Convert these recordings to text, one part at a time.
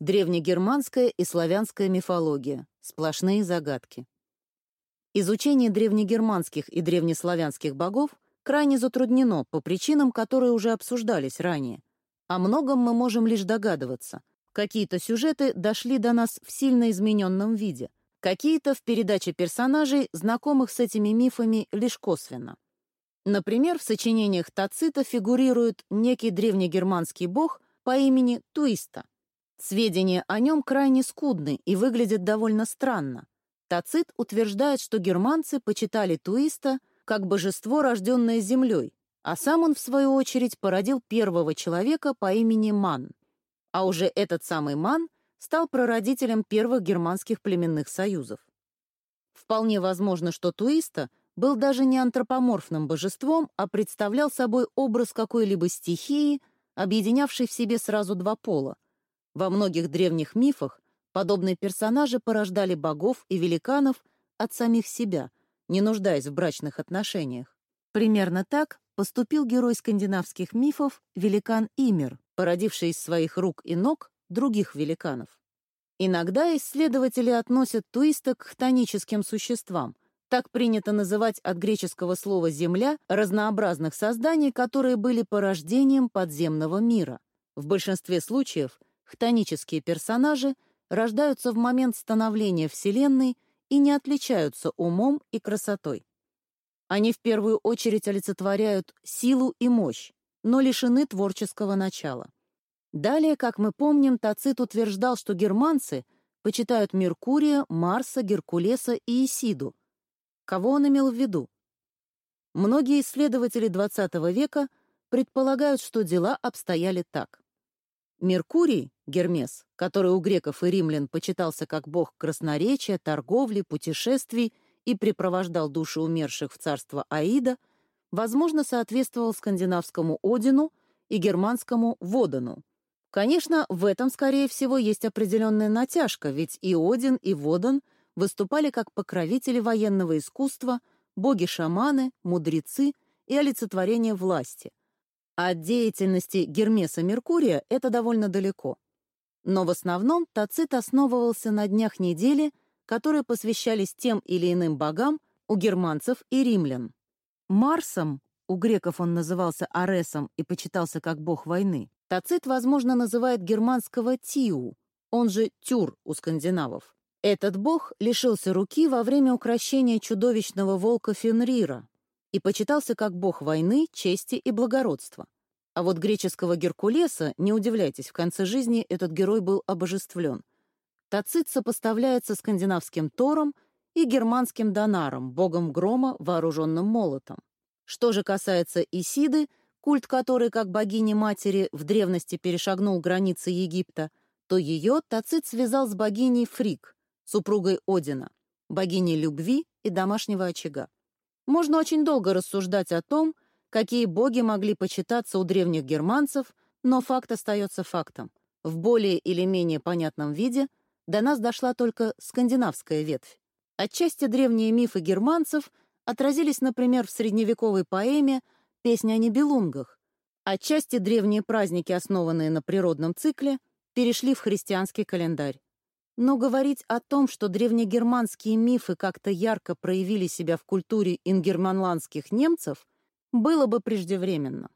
Древнегерманская и славянская мифология. Сплошные загадки. Изучение древнегерманских и древнеславянских богов крайне затруднено по причинам, которые уже обсуждались ранее. О многом мы можем лишь догадываться. Какие-то сюжеты дошли до нас в сильно измененном виде, какие-то в передаче персонажей, знакомых с этими мифами лишь косвенно. Например, в сочинениях Тацита фигурирует некий древнегерманский бог по имени Туиста. Сведения о нем крайне скудны и выглядят довольно странно. Тацит утверждает, что германцы почитали Туиста как божество, рожденное землей, а сам он, в свою очередь, породил первого человека по имени Ман. А уже этот самый Ман стал прародителем первых германских племенных союзов. Вполне возможно, что Туиста был даже не антропоморфным божеством, а представлял собой образ какой-либо стихии, объединявшей в себе сразу два пола. Во многих древних мифах Подобные персонажи порождали богов и великанов от самих себя, не нуждаясь в брачных отношениях. Примерно так поступил герой скандинавских мифов великан Имер, породивший из своих рук и ног других великанов. Иногда исследователи относят туиста к хтоническим существам. Так принято называть от греческого слова «земля» разнообразных созданий, которые были порождением подземного мира. В большинстве случаев хтонические персонажи — рождаются в момент становления Вселенной и не отличаются умом и красотой. Они в первую очередь олицетворяют силу и мощь, но лишены творческого начала. Далее, как мы помним, Тацит утверждал, что германцы почитают Меркурия, Марса, Геркулеса и Исиду. Кого он имел в виду? Многие исследователи XX века предполагают, что дела обстояли так. Меркурий, Гермес, который у греков и римлян почитался как бог красноречия, торговли, путешествий и припровождал души умерших в царство Аида, возможно, соответствовал скандинавскому Одину и германскому Водану. Конечно, в этом, скорее всего, есть определенная натяжка, ведь и Один, и Водан выступали как покровители военного искусства, боги-шаманы, мудрецы и олицетворение власти, от деятельности Гермеса Меркурия это довольно далеко. Но в основном Тацит основывался на днях недели, которые посвящались тем или иным богам у германцев и римлян. Марсом, у греков он назывался Аресом и почитался как бог войны, Тацит, возможно, называет германского Тиу, он же Тюр у скандинавов. Этот бог лишился руки во время укрощения чудовищного волка Фенрира, и почитался как бог войны, чести и благородства. А вот греческого Геркулеса, не удивляйтесь, в конце жизни этот герой был обожествлен. Тацит сопоставляется скандинавским Тором и германским Донаром, богом грома, вооруженным молотом. Что же касается Исиды, культ которой, как богини-матери, в древности перешагнул границы Египта, то ее Тацит связал с богиней Фрик, супругой Одина, богиней любви и домашнего очага. Можно очень долго рассуждать о том, какие боги могли почитаться у древних германцев, но факт остается фактом. В более или менее понятном виде до нас дошла только скандинавская ветвь. Отчасти древние мифы германцев отразились, например, в средневековой поэме «Песня о небелунгах». Отчасти древние праздники, основанные на природном цикле, перешли в христианский календарь. Но говорить о том, что древнегерманские мифы как-то ярко проявили себя в культуре ингерманландских немцев, было бы преждевременно.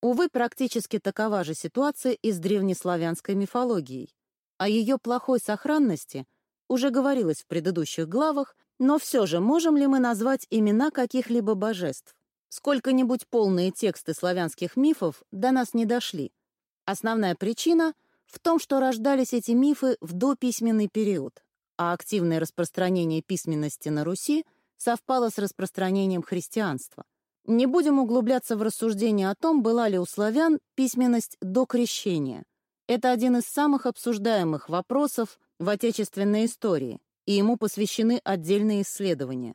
Увы, практически такова же ситуация и с древнеславянской мифологией. О ее плохой сохранности уже говорилось в предыдущих главах, но все же можем ли мы назвать имена каких-либо божеств? Сколько-нибудь полные тексты славянских мифов до нас не дошли. Основная причина — в том, что рождались эти мифы в дописьменный период, а активное распространение письменности на Руси совпало с распространением христианства. Не будем углубляться в рассуждение о том, была ли у славян письменность до крещения. Это один из самых обсуждаемых вопросов в отечественной истории, и ему посвящены отдельные исследования.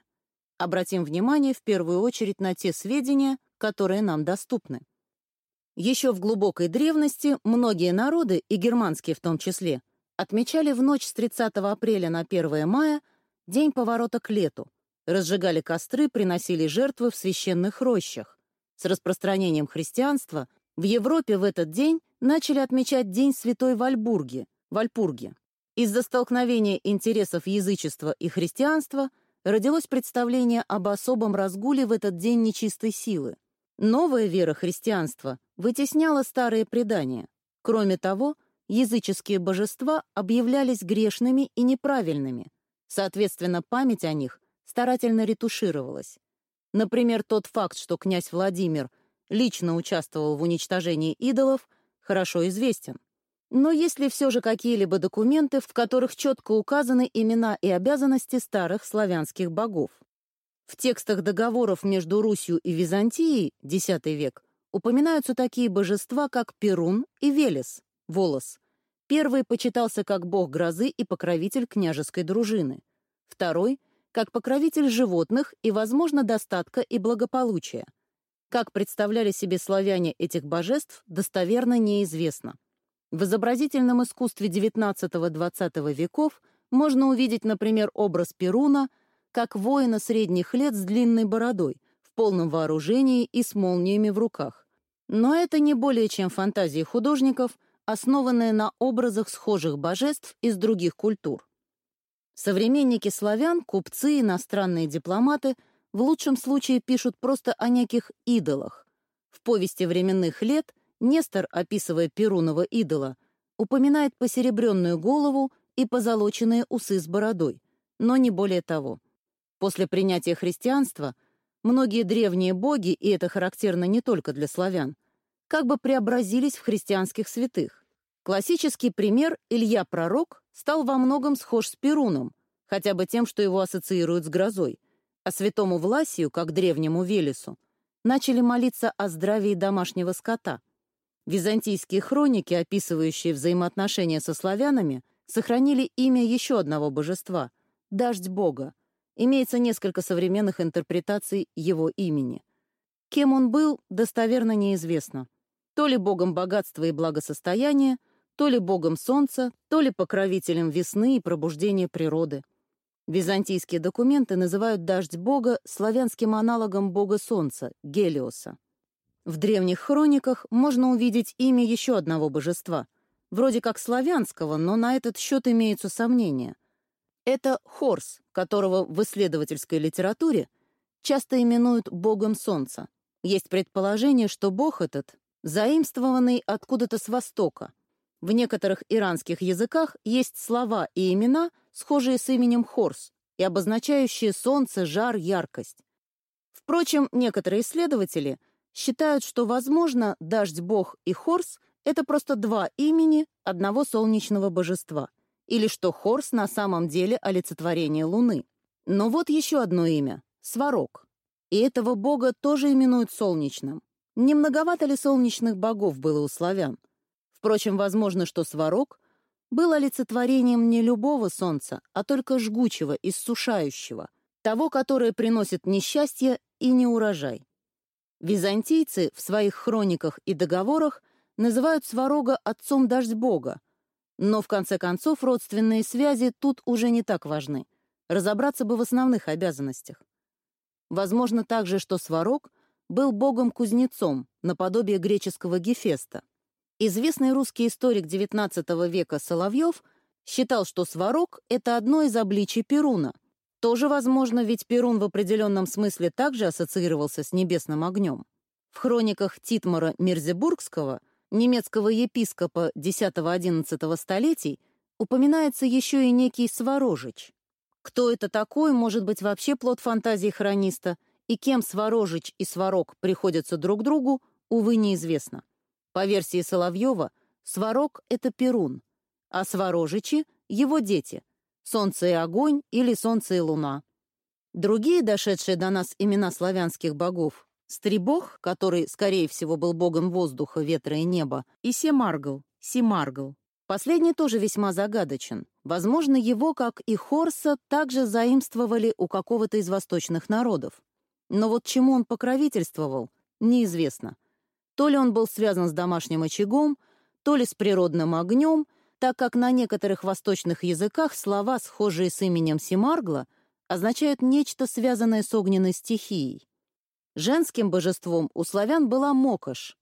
Обратим внимание в первую очередь на те сведения, которые нам доступны. Еще в глубокой древности многие народы, и германские в том числе, отмечали в ночь с 30 апреля на 1 мая день поворота к лету, разжигали костры, приносили жертвы в священных рощах. С распространением христианства в Европе в этот день начали отмечать День Святой Вальбурги, Вальпурги. Из-за столкновения интересов язычества и христианства родилось представление об особом разгуле в этот день нечистой силы. Новая вера христианства вытесняла старые предания. Кроме того, языческие божества объявлялись грешными и неправильными. Соответственно, память о них старательно ретушировалась. Например, тот факт, что князь Владимир лично участвовал в уничтожении идолов, хорошо известен. Но есть ли все же какие-либо документы, в которых четко указаны имена и обязанности старых славянских богов? В текстах договоров между Русью и Византией, X век, упоминаются такие божества, как Перун и Велес, волос. Первый почитался как бог грозы и покровитель княжеской дружины. Второй — как покровитель животных и, возможно, достатка и благополучия. Как представляли себе славяне этих божеств, достоверно неизвестно. В изобразительном искусстве XIX-XX веков можно увидеть, например, образ Перуна как воина средних лет с длинной бородой, в полном вооружении и с молниями в руках. Но это не более чем фантазии художников, основанные на образах схожих божеств из других культур. Современники славян, купцы, иностранные дипломаты в лучшем случае пишут просто о неких идолах. В повести временных лет Нестор, описывая Перунова идола, упоминает посеребренную голову и позолоченные усы с бородой, но не более того. После принятия христианства многие древние боги, и это характерно не только для славян, как бы преобразились в христианских святых. Классический пример Илья Пророк стал во многом схож с Перуном, хотя бы тем, что его ассоциируют с грозой, а святому Власию, как древнему Велесу, начали молиться о здравии домашнего скота. Византийские хроники, описывающие взаимоотношения со славянами, сохранили имя еще одного божества — Дождь Бога. Имеется несколько современных интерпретаций его имени. Кем он был, достоверно неизвестно. То ли богом богатства и благосостояния, то ли богом солнца, то ли покровителем весны и пробуждения природы. Византийские документы называют дождь бога славянским аналогом бога солнца, Гелиоса. В древних хрониках можно увидеть имя еще одного божества, вроде как славянского, но на этот счет имеются сомнения. Это Хорс, которого в исследовательской литературе часто именуют богом солнца. Есть предположение, что бог этот заимствованный откуда-то с востока. В некоторых иранских языках есть слова и имена, схожие с именем Хорс, и обозначающие солнце, жар, яркость. Впрочем, некоторые исследователи — считают, что, возможно, Дождь-бог и Хорс — это просто два имени одного солнечного божества, или что Хорс на самом деле олицетворение Луны. Но вот еще одно имя — Сварог. И этого бога тоже именуют солнечным. Не многовато ли солнечных богов было у славян? Впрочем, возможно, что Сварог был олицетворением не любого солнца, а только жгучего, иссушающего, того, которое приносит несчастье и неурожай. Византийцы в своих хрониках и договорах называют Сварога отцом дождь бога, но в конце концов родственные связи тут уже не так важны. Разобраться бы в основных обязанностях. Возможно также, что Сварог был богом-кузнецом, наподобие греческого Гефеста. Известный русский историк XIX века Соловьев считал, что Сварог — это одно из обличий Перуна — тоже возможно, ведь Перун в определенном смысле также ассоциировался с небесным огнем. В хрониках Титмара Мирзебургского, немецкого епископа X-XI столетий, упоминается еще и некий Сворожич. Кто это такой, может быть вообще плод фантазии хрониста, и кем Сворожич и Сварог приходятся друг другу, увы, неизвестно. По версии Соловьева, Сварог — это Перун, а Сворожичи — его дети, солнце и огонь или солнце и луна. Другие, дошедшие до нас имена славянских богов, Стрибог, который, скорее всего, был богом воздуха, ветра и неба, и Семаргл, Симаргл. Последний тоже весьма загадочен. Возможно, его, как и Хорса, также заимствовали у какого-то из восточных народов. Но вот чему он покровительствовал, неизвестно. То ли он был связан с домашним очагом, то ли с природным огнем — так как на некоторых восточных языках слова, схожие с именем Симаргла, означают нечто, связанное с огненной стихией. Женским божеством у славян была Мокош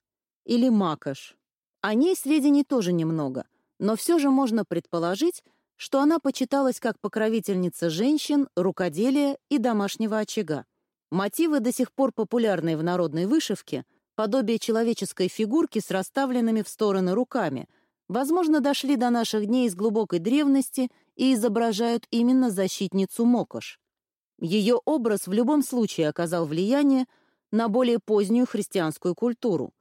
или Макош. О ней сведений тоже немного, но все же можно предположить, что она почиталась как покровительница женщин, рукоделия и домашнего очага. Мотивы до сих пор популярные в народной вышивке, подобие человеческой фигурки с расставленными в стороны руками, возможно, дошли до наших дней из глубокой древности и изображают именно защитницу Мокош. Ее образ в любом случае оказал влияние на более позднюю христианскую культуру.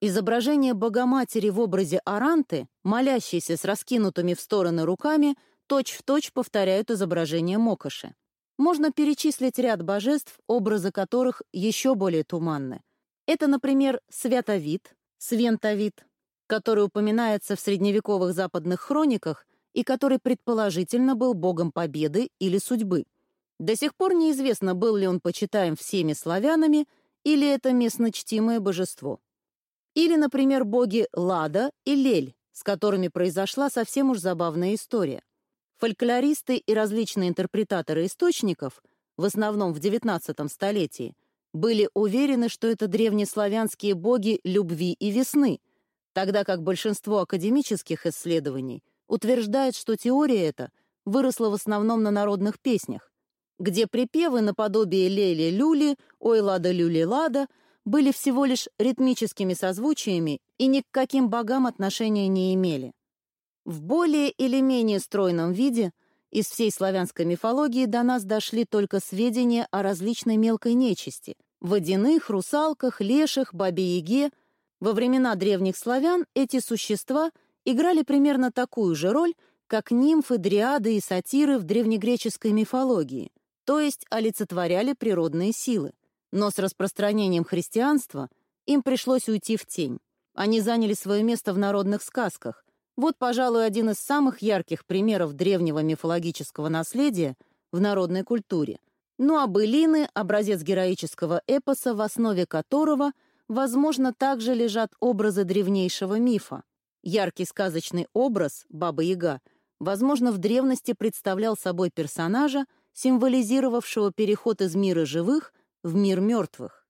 Изображение Богоматери в образе Аранты, молящейся с раскинутыми в стороны руками, точь-в-точь точь повторяют изображение Мокоши. Можно перечислить ряд божеств, образы которых еще более туманны. Это, например, Святовид, Свентовид, который упоминается в средневековых западных хрониках и который предположительно был богом победы или судьбы. До сих пор неизвестно, был ли он почитаем всеми славянами или это местно чтимое божество. Или, например, боги Лада и Лель, с которыми произошла совсем уж забавная история. Фольклористы и различные интерпретаторы источников, в основном в XIX столетии, были уверены, что это древнеславянские боги любви и весны, тогда как большинство академических исследований утверждает, что теория эта выросла в основном на народных песнях, где припевы наподобие «Лели-люли», «Ой, лада-люли-лада» были всего лишь ритмическими созвучиями и ни к каким богам отношения не имели. В более или менее стройном виде из всей славянской мифологии до нас дошли только сведения о различной мелкой нечисти — водяных, русалках, леших, бабе-яге. Во времена древних славян эти существа играли примерно такую же роль, как нимфы, дриады и сатиры в древнегреческой мифологии — то есть олицетворяли природные силы. Но с распространением христианства им пришлось уйти в тень. Они заняли свое место в народных сказках. Вот, пожалуй, один из самых ярких примеров древнего мифологического наследия в народной культуре. Ну а былины — образец героического эпоса, в основе которого, возможно, также лежат образы древнейшего мифа. Яркий сказочный образ, Баба-Яга, возможно, в древности представлял собой персонажа, символизировавшего переход из мира живых в мир мертвых.